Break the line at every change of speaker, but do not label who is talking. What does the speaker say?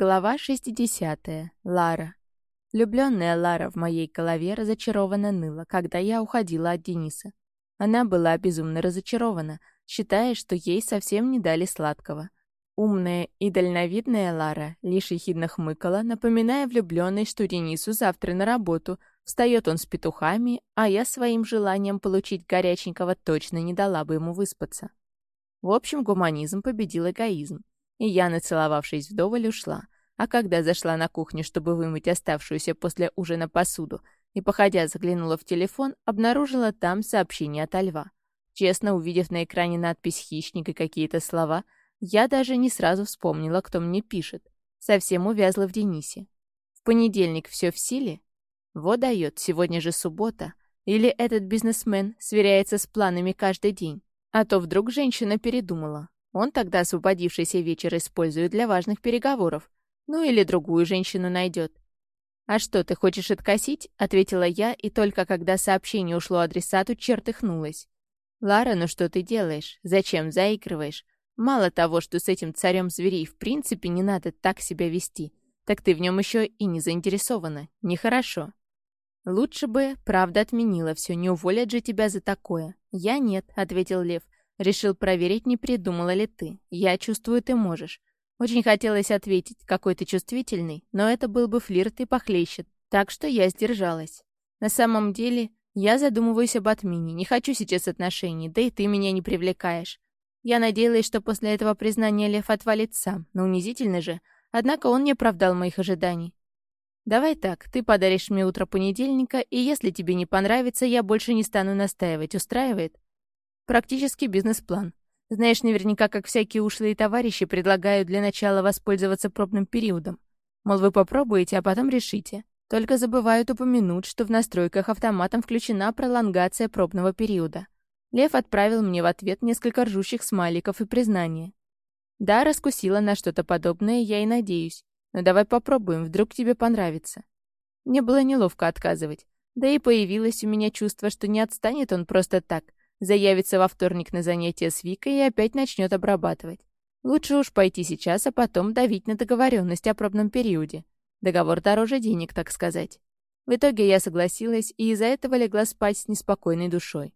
Глава 60. Лара. Влюбленная Лара в моей голове разочарованно ныла, когда я уходила от Дениса. Она была безумно разочарована, считая, что ей совсем не дали сладкого. Умная и дальновидная Лара лишь ехидно хмыкала, напоминая влюбленной, что Денису завтра на работу, встает он с петухами, а я своим желанием получить горяченького точно не дала бы ему выспаться. В общем, гуманизм победил эгоизм. И я, нацеловавшись вдоволь, ушла. А когда зашла на кухню, чтобы вымыть оставшуюся после ужина посуду, и, походя, заглянула в телефон, обнаружила там сообщение от Льва. Честно, увидев на экране надпись «Хищник» и какие-то слова, я даже не сразу вспомнила, кто мне пишет. Совсем увязла в Денисе. В понедельник все в силе? Вот дает, сегодня же суббота. Или этот бизнесмен сверяется с планами каждый день. А то вдруг женщина передумала. Он тогда освободившийся вечер использует для важных переговоров. Ну или другую женщину найдет. «А что, ты хочешь откосить?» — ответила я, и только когда сообщение ушло адресату, чертыхнулась. «Лара, ну что ты делаешь? Зачем заигрываешь? Мало того, что с этим царем зверей в принципе не надо так себя вести, так ты в нем еще и не заинтересована. Нехорошо». «Лучше бы, правда, отменила все, не уволят же тебя за такое». «Я нет», — ответил Лев, — Решил проверить, не придумала ли ты. Я чувствую, ты можешь. Очень хотелось ответить, какой ты чувствительный, но это был бы флирт и похлеще, так что я сдержалась. На самом деле, я задумываюсь об отмене, не хочу сейчас отношений, да и ты меня не привлекаешь. Я надеялась, что после этого признания Лев отвалит сам, но унизительно же. Однако он не оправдал моих ожиданий. «Давай так, ты подаришь мне утро понедельника, и если тебе не понравится, я больше не стану настаивать. Устраивает?» Практически бизнес-план. Знаешь наверняка, как всякие ушлые товарищи предлагают для начала воспользоваться пробным периодом. Мол, вы попробуете, а потом решите. Только забывают упомянуть, что в настройках автоматом включена пролонгация пробного периода. Лев отправил мне в ответ несколько ржущих смайликов и признания. Да, раскусила на что-то подобное, я и надеюсь. Но давай попробуем, вдруг тебе понравится. Мне было неловко отказывать. Да и появилось у меня чувство, что не отстанет он просто так, Заявится во вторник на занятие с Викой и опять начнет обрабатывать. Лучше уж пойти сейчас, а потом давить на договоренность о пробном периоде. Договор дороже денег, так сказать. В итоге я согласилась и из-за этого легла спать с неспокойной душой.